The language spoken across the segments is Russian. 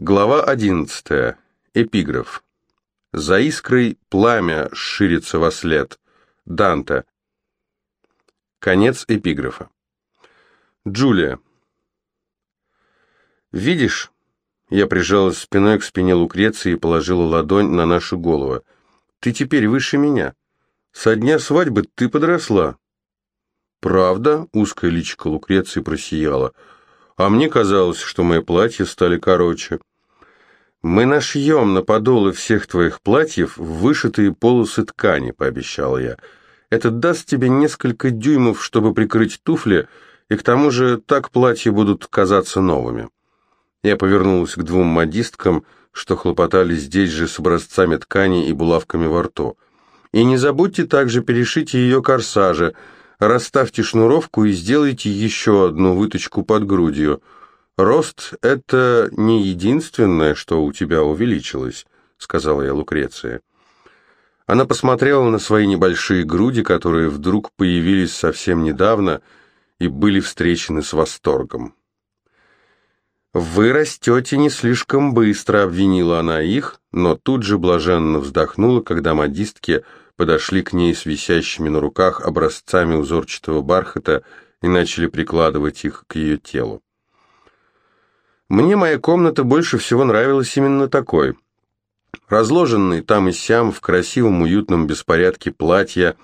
Глава 11. Эпиграф. За искрой пламя ширится во след. Данте. Конец эпиграфа. Джулия. Видишь? Я прижалась спиной к спине Лукреции и положила ладонь на нашу голову. Ты теперь выше меня. Со дня свадьбы ты подросла. Правда? Узкое личико Лукреции просияло а мне казалось, что мои платья стали короче. «Мы нашьем на подолы всех твоих платьев вышитые полосы ткани», — пообещал я. «Это даст тебе несколько дюймов, чтобы прикрыть туфли, и к тому же так платья будут казаться новыми». Я повернулась к двум модисткам, что хлопотали здесь же с образцами ткани и булавками во рту. «И не забудьте также перешить ее корсажи», Расставьте шнуровку и сделайте еще одну выточку под грудью. Рост — это не единственное, что у тебя увеличилось, — сказала я Лукреция. Она посмотрела на свои небольшие груди, которые вдруг появились совсем недавно и были встречены с восторгом. «Вы растете не слишком быстро», — обвинила она их, но тут же блаженно вздохнула, когда модистки — подошли к ней с висящими на руках образцами узорчатого бархата и начали прикладывать их к ее телу. Мне моя комната больше всего нравилась именно такой. Разложенные там и сям в красивом уютном беспорядке платья,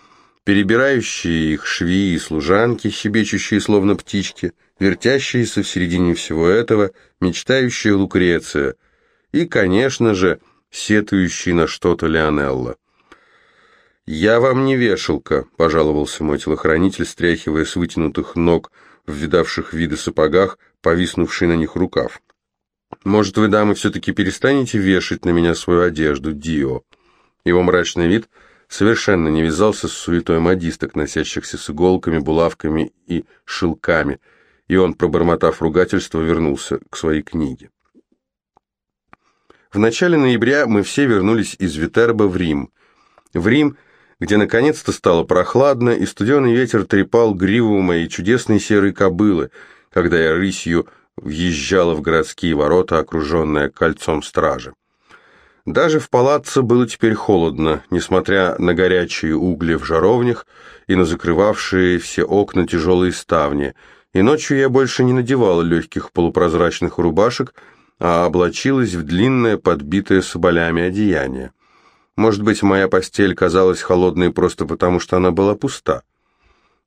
перебирающие их швеи и служанки, щебечущие словно птички, вертящиеся в середине всего этого, мечтающая Лукреция и, конечно же, сетующий на что-то Леонелла. «Я вам не вешалка», — пожаловался мой телохранитель, стряхивая с вытянутых ног в видавших виды сапогах, повиснувший на них рукав. «Может, вы, дамы, все-таки перестанете вешать на меня свою одежду, Дио?» Его мрачный вид совершенно не вязался с суетой модисток, носящихся с иголками, булавками и шелками, и он, пробормотав ругательство, вернулся к своей книге. В начале ноября мы все вернулись из Витерба в Рим. В Рим – где наконец-то стало прохладно, и студеный ветер трепал гриву моей чудесной серой кобылы, когда я рысью въезжала в городские ворота, окруженная кольцом стражи. Даже в палаццо было теперь холодно, несмотря на горячие угли в жаровнях и на закрывавшие все окна тяжелые ставни, и ночью я больше не надевала легких полупрозрачных рубашек, а облачилась в длинное, подбитое соболями одеяние. Может быть, моя постель казалась холодной просто потому, что она была пуста.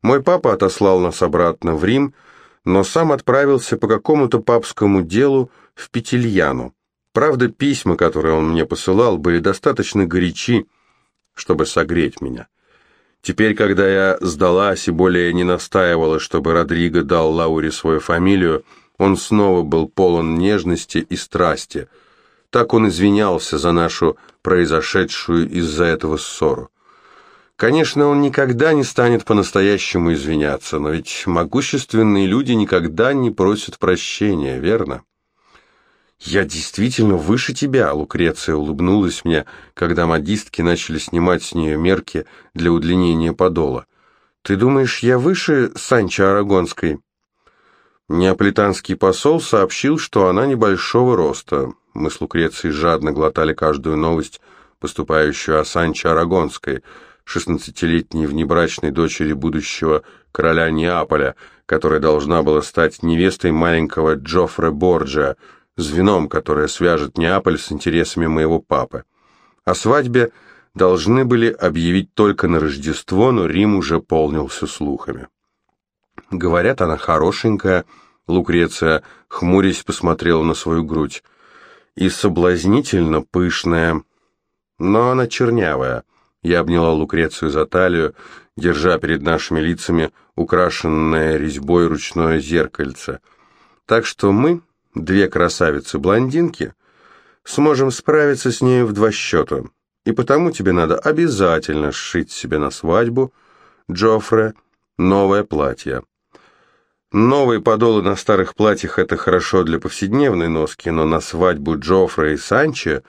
Мой папа отослал нас обратно в Рим, но сам отправился по какому-то папскому делу в Петельяну. Правда, письма, которые он мне посылал, были достаточно горячи, чтобы согреть меня. Теперь, когда я сдалась и более не настаивала, чтобы Родриго дал Лауре свою фамилию, он снова был полон нежности и страсти – так он извинялся за нашу произошедшую из-за этого ссору. Конечно, он никогда не станет по-настоящему извиняться, но ведь могущественные люди никогда не просят прощения, верно? «Я действительно выше тебя», — Лукреция улыбнулась мне, когда модистки начали снимать с нее мерки для удлинения подола. «Ты думаешь, я выше Санчо Арагонской?» Неаполитанский посол сообщил, что она небольшого роста. Мы с Лукрецией жадно глотали каждую новость, поступающую о Санчо Арагонской, шестнадцатилетней внебрачной дочери будущего короля Неаполя, которая должна была стать невестой маленького Джоффре Борджа, звеном, которое свяжет Неаполь с интересами моего папы. О свадьбе должны были объявить только на Рождество, но Рим уже полнился слухами. Говорят, она хорошенькая, Лукреция, хмурясь, посмотрела на свою грудь и соблазнительно пышная, но она чернявая. Я обняла Лукрецию за талию, держа перед нашими лицами украшенное резьбой ручное зеркальце. Так что мы, две красавицы-блондинки, сможем справиться с нею в два счета. И потому тебе надо обязательно сшить себе на свадьбу, Джоффре, новое платье. Новые подолы на старых платьях – это хорошо для повседневной носки, но на свадьбу Джоффре и Санчо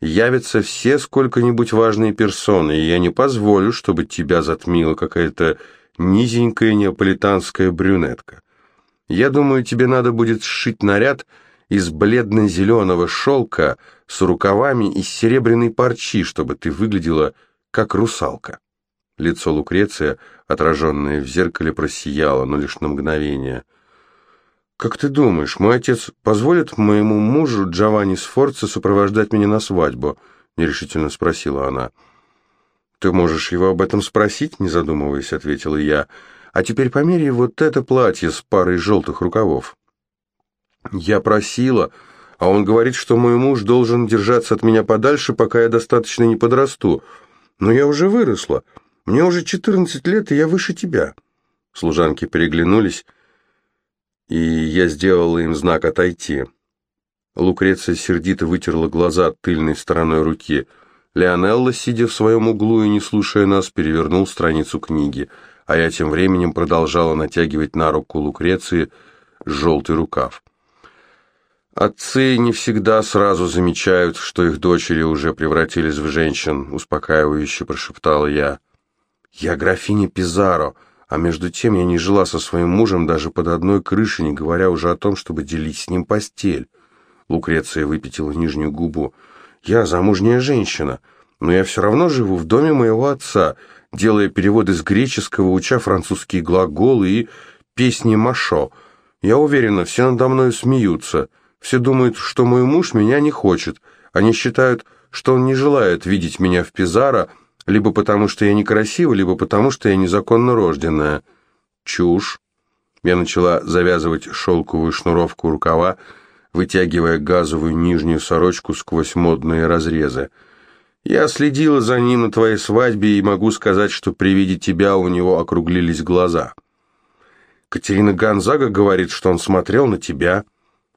явятся все сколько-нибудь важные персоны, и я не позволю, чтобы тебя затмила какая-то низенькая неаполитанская брюнетка. Я думаю, тебе надо будет сшить наряд из бледно-зеленого шелка с рукавами из серебряной парчи, чтобы ты выглядела как русалка. Лицо Лукреция, отраженное в зеркале, просияло, но лишь на мгновение. «Как ты думаешь, мой отец позволит моему мужу Джованни Сфорца сопровождать меня на свадьбу?» — нерешительно спросила она. «Ты можешь его об этом спросить?» — не задумываясь, ответила я. «А теперь померяй вот это платье с парой желтых рукавов». Я просила, а он говорит, что мой муж должен держаться от меня подальше, пока я достаточно не подрасту. Но я уже выросла. Мне уже четырнадцать лет, и я выше тебя. Служанки переглянулись, и я сделала им знак «отойти». Лукреция сердито вытерла глаза тыльной стороной руки. Леонелла, сидя в своем углу и не слушая нас, перевернул страницу книги, а я тем временем продолжала натягивать на руку Лукреции желтый рукав. Отцы не всегда сразу замечают, что их дочери уже превратились в женщин, успокаивающе прошептала я. Я графиня Пизаро, а между тем я не жила со своим мужем даже под одной крышей, не говоря уже о том, чтобы делить с ним постель. Лукреция выпятила нижнюю губу. Я замужняя женщина, но я все равно живу в доме моего отца, делая переводы с греческого, уча французские глаголы и песни Машо. Я уверена, все надо мной смеются. Все думают, что мой муж меня не хочет. Они считают, что он не желает видеть меня в Пизаро, либо потому, что я некрасива, либо потому, что я незаконно рожденная. Чушь. Я начала завязывать шелковую шнуровку рукава, вытягивая газовую нижнюю сорочку сквозь модные разрезы. Я следила за ним на твоей свадьбе и могу сказать, что при виде тебя у него округлились глаза. Катерина Гонзага говорит, что он смотрел на тебя.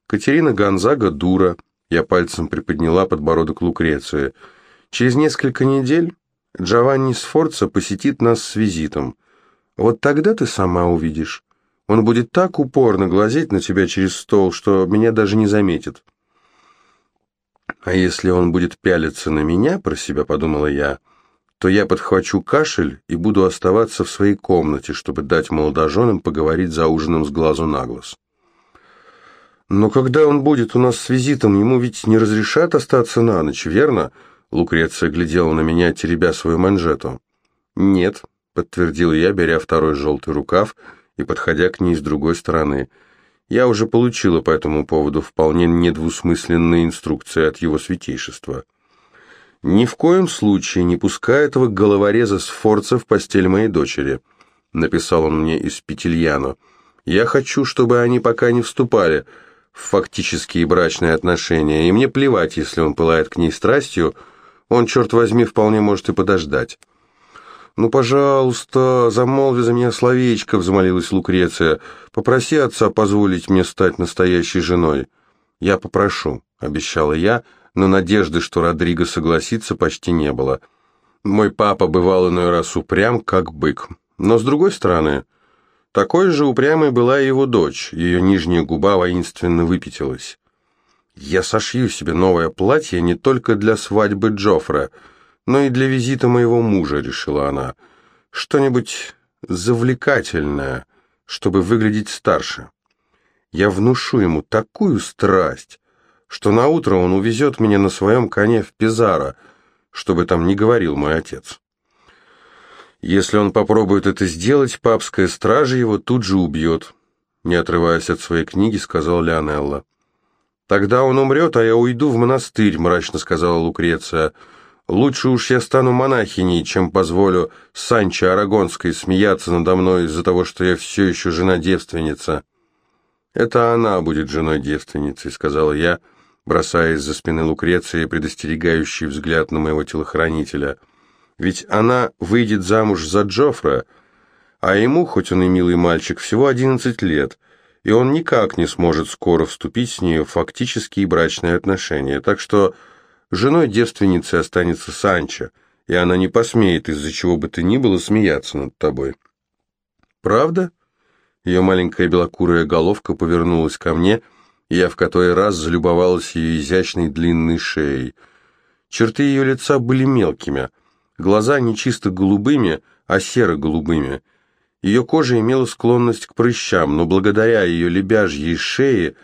Катерина Гонзага дура. Я пальцем приподняла подбородок Лукреции. Через несколько недель Джованни Сфорца посетит нас с визитом. Вот тогда ты сама увидишь. Он будет так упорно глазеть на тебя через стол, что меня даже не заметит. А если он будет пялиться на меня, про себя подумала я, то я подхвачу кашель и буду оставаться в своей комнате, чтобы дать молодоженам поговорить за ужином с глазу на глаз. Но когда он будет у нас с визитом, ему ведь не разрешат остаться на ночь, верно? Лукреция глядела на меня, теребя свою манжету. Нет, подтвердил я, беря второй желтый рукав и подходя к ней с другой стороны. Я уже получила по этому поводу вполне недвусмысленные инструкции от его святейшества. «Ни в коем случае не пускай этого головореза с форца в постель моей дочери», написал он мне из Петельяно. «Я хочу, чтобы они пока не вступали, в фактические брачные отношения, и мне плевать, если он пылает к ней страстью, он, черт возьми, вполне может и подождать. «Ну, пожалуйста, замолви за меня словечко», — взмолилась Лукреция. «Попроси отца позволить мне стать настоящей женой». «Я попрошу», — обещала я, но надежды, что Родриго согласится, почти не было. Мой папа бывал иной раз упрям, как бык. Но, с другой стороны, такой же упрямой была и его дочь, ее нижняя губа воинственно выпятилась. «Я сошью себе новое платье не только для свадьбы Джоффре, но и для визита моего мужа», — решила она. «Что-нибудь завлекательное, чтобы выглядеть старше. Я внушу ему такую страсть, что наутро он увезет меня на своем коне в Пизаро, чтобы там не говорил мой отец». Если он попробует это сделать, папская стража его тут же убьет. Не отрываясь от своей книги, сказал Леонелло. «Тогда он умрет, а я уйду в монастырь», — мрачно сказала Лукреция. «Лучше уж я стану монахиней, чем позволю Санчо Арагонской смеяться надо мной из-за того, что я все еще жена-девственница». «Это она будет женой-девственницей», — сказала я, бросаясь за спины Лукреции, предостерегающий взгляд на моего телохранителя — ведь она выйдет замуж за Джоффра, а ему, хоть он и милый мальчик, всего одиннадцать лет, и он никак не сможет скоро вступить с ней в фактические брачные отношения, так что женой девственницы останется Санчо, и она не посмеет из-за чего бы то ни было смеяться над тобой. «Правда?» Ее маленькая белокурая головка повернулась ко мне, и я в который раз залюбовалась ее изящной длинной шеей. Черты ее лица были мелкими — Глаза не чисто голубыми, а серо-голубыми. Ее кожа имела склонность к прыщам, но благодаря ее лебяжьей шее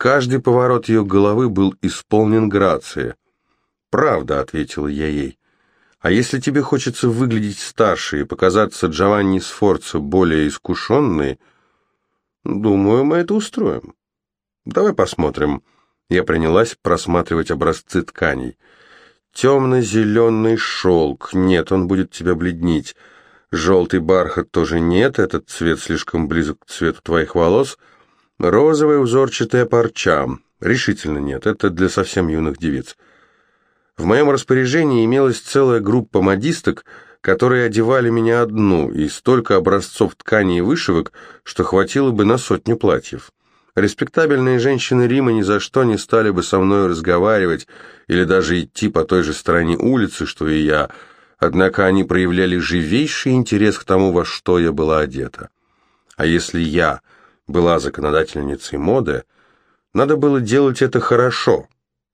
Каждый поворот ее головы был исполнен грации. «Правда», — ответила я ей. «А если тебе хочется выглядеть старше и показаться Джованни Сфорцо более искушенной, думаю, мы это устроим. Давай посмотрим». Я принялась просматривать образцы тканей. Темно-зеленый шелк. Нет, он будет тебя бледнить. Желтый бархат тоже нет, этот цвет слишком близок к цвету твоих волос. Розовая узорчатая парча. Решительно нет, это для совсем юных девиц. В моем распоряжении имелась целая группа модисток, которые одевали меня одну, и столько образцов тканей и вышивок, что хватило бы на сотню платьев. Респектабельные женщины Рима ни за что не стали бы со мной разговаривать или даже идти по той же стороне улицы, что и я, однако они проявляли живейший интерес к тому, во что я была одета. А если я была законодательницей моды, надо было делать это хорошо,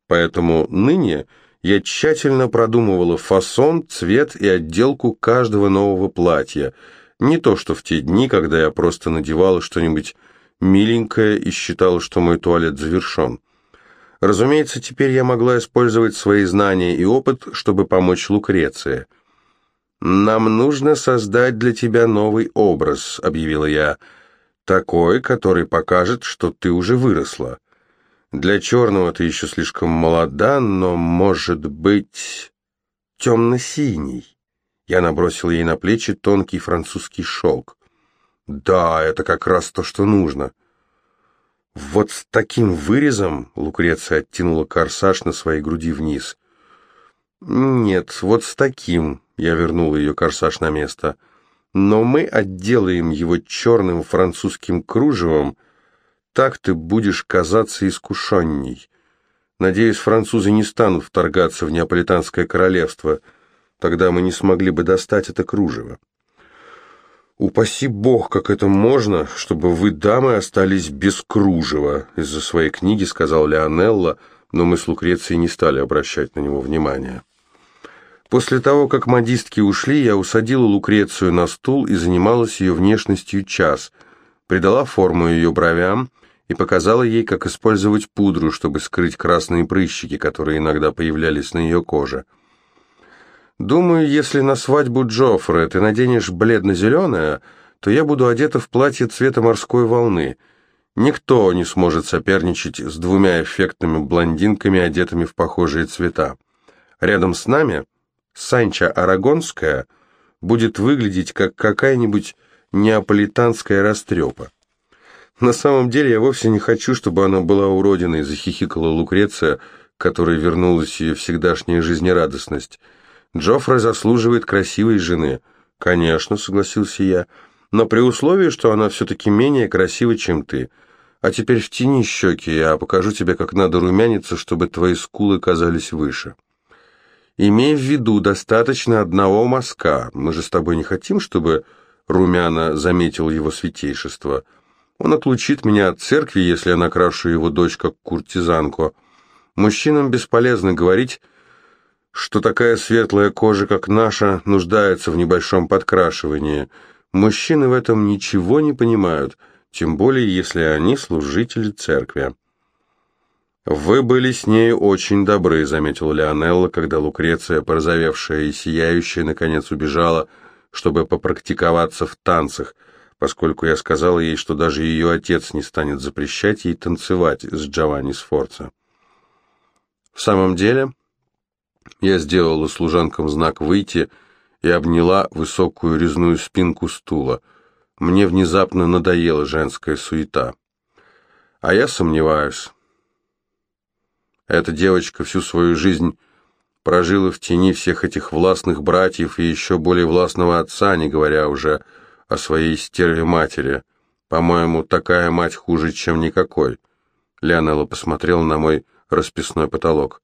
поэтому ныне я тщательно продумывала фасон, цвет и отделку каждого нового платья, не то что в те дни, когда я просто надевала что-нибудь миленькая и считала, что мой туалет завершен. Разумеется, теперь я могла использовать свои знания и опыт, чтобы помочь Лукреции. «Нам нужно создать для тебя новый образ», — объявила я, — «такой, который покажет, что ты уже выросла. Для черного ты еще слишком молода, но, может быть, темно-синий». Я набросил ей на плечи тонкий французский шелк. Да, это как раз то, что нужно. Вот с таким вырезом Лукреция оттянула корсаж на своей груди вниз. Нет, вот с таким я вернул ее корсаж на место. Но мы отделаем его черным французским кружевом, так ты будешь казаться искушенней. Надеюсь, французы не станут вторгаться в Неаполитанское королевство, тогда мы не смогли бы достать это кружево. «Упаси бог, как это можно, чтобы вы, дамы, остались без кружева», из-за своей книги сказал Леонелло, но мы с Лукрецией не стали обращать на него внимания. После того, как модистки ушли, я усадила Лукрецию на стул и занималась ее внешностью час, придала форму ее бровям и показала ей, как использовать пудру, чтобы скрыть красные прыщики, которые иногда появлялись на ее коже. Думаю, если на свадьбу Джоффре ты наденешь бледно-зеленое, то я буду одета в платье цвета морской волны. Никто не сможет соперничать с двумя эффектными блондинками, одетыми в похожие цвета. Рядом с нами Санча Арагонская будет выглядеть как какая-нибудь неаполитанская растрепа. На самом деле я вовсе не хочу, чтобы она была уродиной, захихикала Лукреция, которой вернулась ее всегдашняя жизнерадостность. Джоффре заслуживает красивой жены. Конечно, согласился я, но при условии, что она все-таки менее красива, чем ты. А теперь втяни щеки, я покажу тебе, как надо румяниться, чтобы твои скулы казались выше. Имей в виду, достаточно одного мазка. Мы же с тобой не хотим, чтобы румяна заметил его святейшество. Он отлучит меня от церкви, если я накрашу его дочь как куртизанку. Мужчинам бесполезно говорить, что такая светлая кожа, как наша, нуждается в небольшом подкрашивании. Мужчины в этом ничего не понимают, тем более если они служители церкви. «Вы были с ней очень добры», — заметил Леонелла, когда Лукреция, порозовевшая и сияющая, наконец убежала, чтобы попрактиковаться в танцах, поскольку я сказал ей, что даже ее отец не станет запрещать ей танцевать с Джованни Сфорца. В самом деле, я сделала служанкам знак «выйти» и обняла высокую резную спинку стула. Мне внезапно надоела женская суета. А я сомневаюсь. Эта девочка всю свою жизнь прожила в тени всех этих властных братьев и еще более властного отца, не говоря уже о своей стерве матери. По-моему, такая мать хуже, чем никакой. Леонелла посмотрела на мой расписной потолок.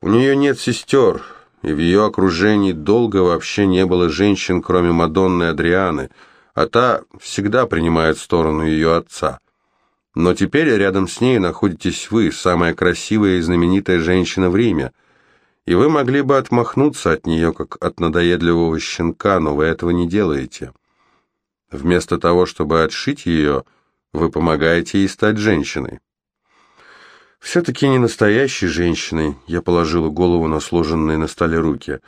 У нее нет сестер, и в ее окружении долго вообще не было женщин, кроме Мадонны Адрианы, а та всегда принимает сторону ее отца. Но теперь рядом с ней находитесь вы, самая красивая и знаменитая женщина в Риме, и вы могли бы отмахнуться от нее, как от надоедливого щенка, но вы этого не делаете. Вместо того, чтобы отшить ее, вы помогаете ей стать женщиной. Все-таки не настоящей женщиной, я положила голову на сложенные на столе руки.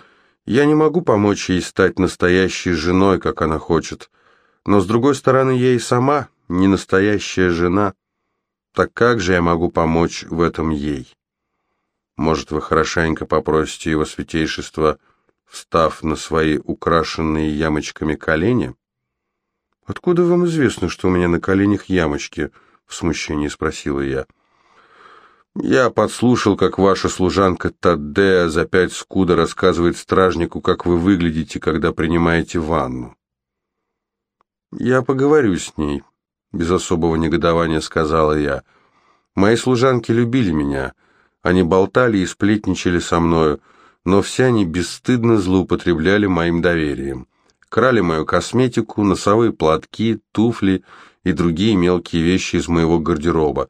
Я не могу помочь ей стать настоящей женой, как она хочет. Но, с другой стороны, я и сама не настоящая жена. Так как же я могу помочь в этом ей? Может, вы хорошенько попросите его святейшество, встав на свои украшенные ямочками колени? «Откуда вам известно, что у меня на коленях ямочки?» — в смущении спросила я. «Я подслушал, как ваша служанка Таддея за пять скуда рассказывает стражнику, как вы выглядите, когда принимаете ванну». «Я поговорю с ней», — без особого негодования сказала я. «Мои служанки любили меня. Они болтали и сплетничали со мною, но все они бесстыдно злоупотребляли моим доверием. Крали мою косметику, носовые платки, туфли и другие мелкие вещи из моего гардероба,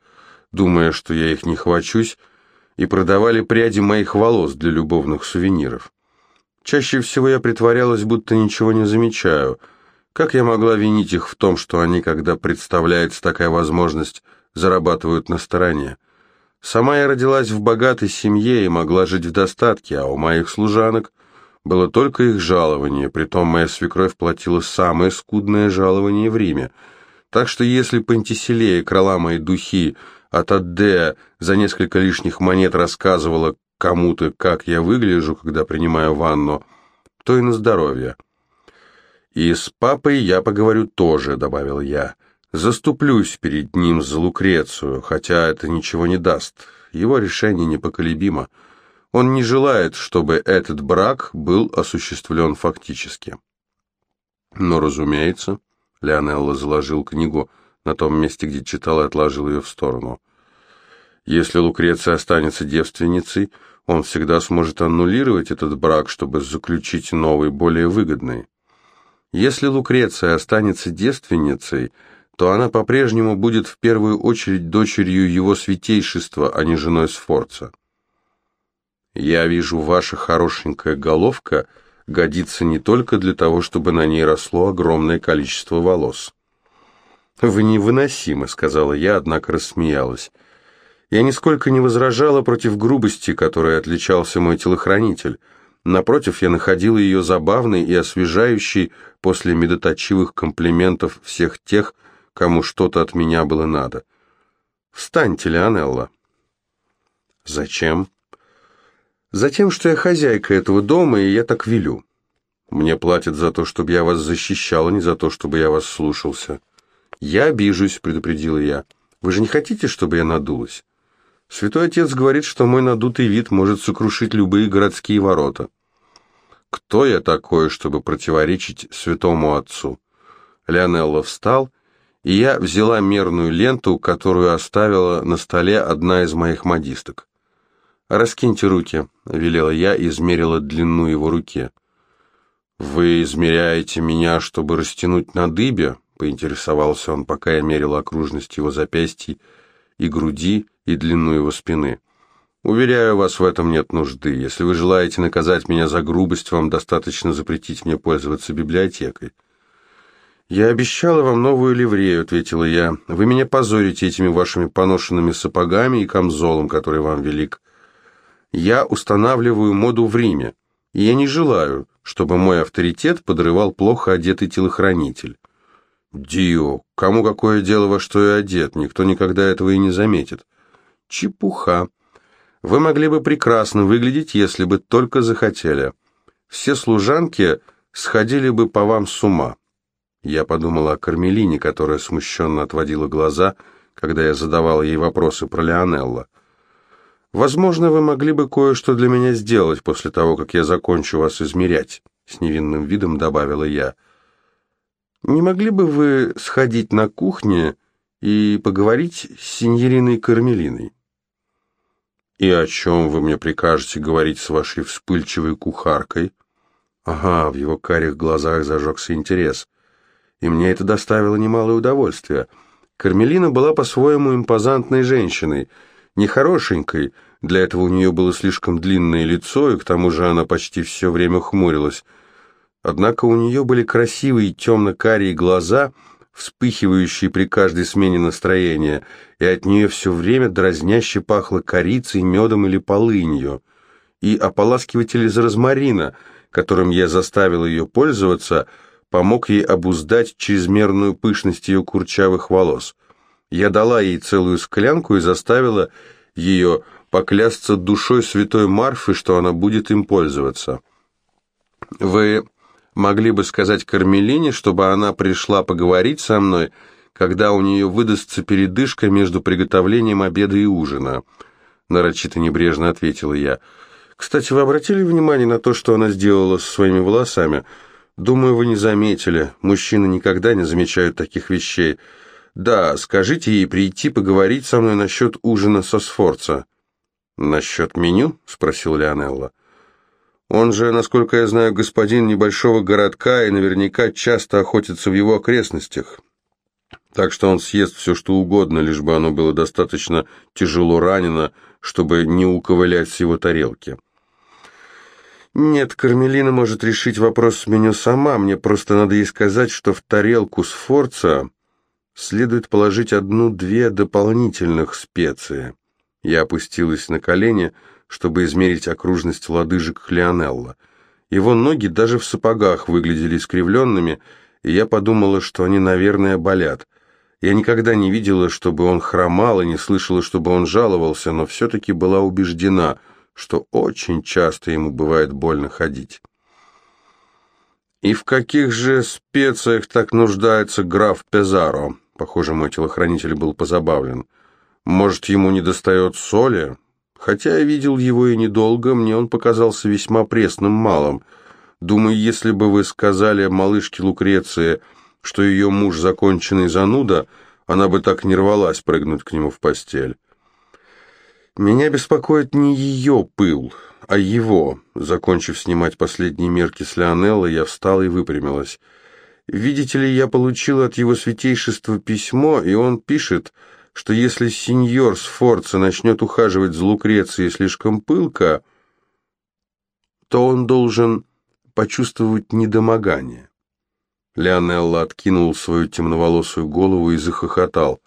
думая, что я их не хвачусь, и продавали пряди моих волос для любовных сувениров. Чаще всего я притворялась, будто ничего не замечаю. Как я могла винить их в том, что они, когда представляется такая возможность, зарабатывают на стороне? Сама я родилась в богатой семье и могла жить в достатке, а у моих служанок было только их жалование, притом моя свекровь платила самое скудное жалование в Риме. Так что если Пантиселея крала мои духи, а Таддея за несколько лишних монет рассказывала кому-то, как я выгляжу, когда принимаю ванну, то и на здоровье. «И с папой я поговорю тоже», — добавил я. Заступлюсь перед ним за Лукрецию, хотя это ничего не даст. Его решение непоколебимо. Он не желает, чтобы этот брак был осуществлен фактически. Но, разумеется, Леонелло заложил книгу на том месте, где читал и отложил ее в сторону. Если Лукреция останется девственницей, он всегда сможет аннулировать этот брак, чтобы заключить новый, более выгодный. Если Лукреция останется девственницей, то она по-прежнему будет в первую очередь дочерью его святейшества, а не женой Сфорца. Я вижу, ваша хорошенькая головка годится не только для того, чтобы на ней росло огромное количество волос. «Вы невыносимы», — сказала я, однако рассмеялась. Я нисколько не возражала против грубости, которой отличался мой телохранитель. Напротив, я находила ее забавной и освежающей после медоточивых комплиментов всех тех, кому что-то от меня было надо. Встаньте, Леонелла. Зачем? Затем, что я хозяйка этого дома, и я так велю. Мне платят за то, чтобы я вас защищала, не за то, чтобы я вас слушался. Я обижусь, предупредила я. Вы же не хотите, чтобы я надулась? Святой Отец говорит, что мой надутый вид может сокрушить любые городские ворота. Кто я такой, чтобы противоречить святому отцу? Леонелло встал и я взяла мерную ленту, которую оставила на столе одна из моих модисток. «Раскиньте руки», — велела я и измерила длину его руки. «Вы измеряете меня, чтобы растянуть на дыбе?» — поинтересовался он, пока я мерила окружность его запястья и груди, и длину его спины. «Уверяю вас, в этом нет нужды. Если вы желаете наказать меня за грубость, вам достаточно запретить мне пользоваться библиотекой». «Я обещала вам новую ливрею», — ответила я. «Вы меня позорите этими вашими поношенными сапогами и камзолом, который вам велик. Я устанавливаю моду в Риме, и я не желаю, чтобы мой авторитет подрывал плохо одетый телохранитель». «Дио, кому какое дело, во что я одет? Никто никогда этого и не заметит». «Чепуха. Вы могли бы прекрасно выглядеть, если бы только захотели. Все служанки сходили бы по вам с ума». Я подумала о Кармелине, которая смущенно отводила глаза, когда я задавал ей вопросы про Леонелла. «Возможно, вы могли бы кое-что для меня сделать после того, как я закончу вас измерять», — с невинным видом добавила я. «Не могли бы вы сходить на кухню и поговорить с сеньориной Кармелиной?» «И о чем вы мне прикажете говорить с вашей вспыльчивой кухаркой?» Ага, в его карих глазах зажегся интерес и мне это доставило немалое удовольствие. Кармелина была по-своему импозантной женщиной, нехорошенькой, для этого у нее было слишком длинное лицо, и к тому же она почти все время хмурилась. Однако у нее были красивые темно-карие глаза, вспыхивающей при каждой смене настроения, и от нее все время дразняще пахло корицей, медом или полынью. И ополаскиватель из розмарина, которым я заставил ее пользоваться, помог ей обуздать чрезмерную пышность ее курчавых волос. Я дала ей целую склянку и заставила ее поклясться душой святой Марфы, что она будет им пользоваться. Вы могли бы сказать Кармелине, чтобы она пришла поговорить со мной, когда у нее выдастся передышка между приготовлением обеда и ужина?» Нарочито небрежно ответила я. «Кстати, вы обратили внимание на то, что она сделала со своими волосами? Думаю, вы не заметили. Мужчины никогда не замечают таких вещей. Да, скажите ей прийти поговорить со мной насчет ужина со Сфорца». «Насчет меню?» — спросил Леонелло. Он же, насколько я знаю, господин небольшого городка и наверняка часто охотится в его окрестностях. Так что он съест все, что угодно, лишь бы оно было достаточно тяжело ранено, чтобы не уковылять с его тарелки. Нет, Кармелина может решить вопрос с меню сама, мне просто надо ей сказать, что в тарелку с форца следует положить одну-две дополнительных специи. Я опустилась на колени, чтобы измерить окружность лодыжек Леонелла. Его ноги даже в сапогах выглядели искривленными, и я подумала, что они, наверное, болят. Я никогда не видела, чтобы он хромал, и не слышала, чтобы он жаловался, но все-таки была убеждена, что очень часто ему бывает больно ходить. «И в каких же специях так нуждается граф Пезаро?» Похоже, мой телохранитель был позабавлен. «Может, ему не достает соли?» Хотя я видел его и недолго, мне он показался весьма пресным малым. Думаю, если бы вы сказали малышке Лукреции, что ее муж законченный зануда, она бы так не рвалась прыгнуть к нему в постель. Меня беспокоит не ее пыл, а его. Закончив снимать последние мерки с Леонеллы, я встал и выпрямилась. Видите ли, я получил от его святейшества письмо, и он пишет что если сеньор Сфорца начнет ухаживать за Лукрецией слишком пылко, то он должен почувствовать недомогание. Леонелло откинул свою темноволосую голову и захохотал.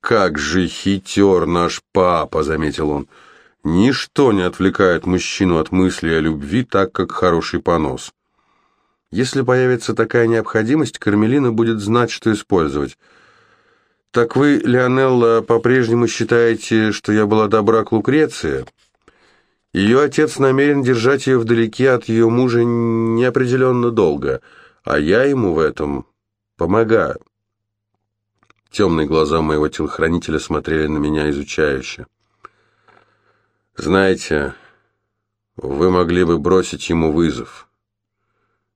«Как же хитер наш папа!» — заметил он. «Ничто не отвлекает мужчину от мысли о любви так, как хороший понос. Если появится такая необходимость, Кармелина будет знать, что использовать». «Так вы, Леонелла, по-прежнему считаете, что я была добра к Лукреции?» Ее отец намерен держать ее вдалеке от ее мужа неопределенно долго, а я ему в этом помогаю. Темные глаза моего телохранителя смотрели на меня изучающе. «Знаете, вы могли бы бросить ему вызов,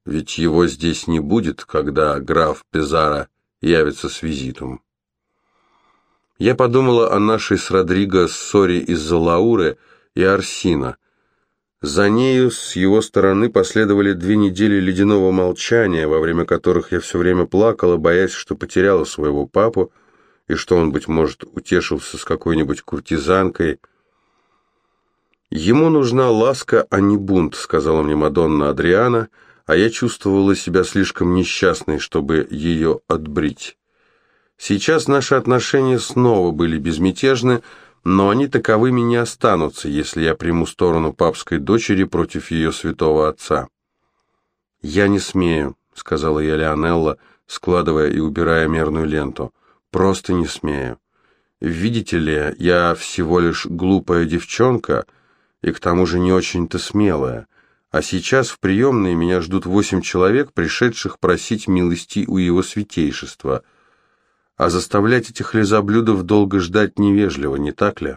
ведь его здесь не будет, когда граф Пизаро явится с визитом». Я подумала о нашей с Родриго ссоре из-за Лауры и Арсина. За нею с его стороны последовали две недели ледяного молчания, во время которых я все время плакала, боясь, что потеряла своего папу, и что он, быть может, утешился с какой-нибудь куртизанкой. «Ему нужна ласка, а не бунт», — сказала мне Мадонна Адриана, а я чувствовала себя слишком несчастной, чтобы ее отбрить. Сейчас наши отношения снова были безмятежны, но они таковыми не останутся, если я приму сторону папской дочери против ее святого отца. «Я не смею», — сказала я Леонелла, складывая и убирая мерную ленту. «Просто не смею. Видите ли, я всего лишь глупая девчонка и к тому же не очень-то смелая. А сейчас в приемной меня ждут восемь человек, пришедших просить милости у его святейшества» а заставлять этих лизоблюдов долго ждать невежливо, не так ли?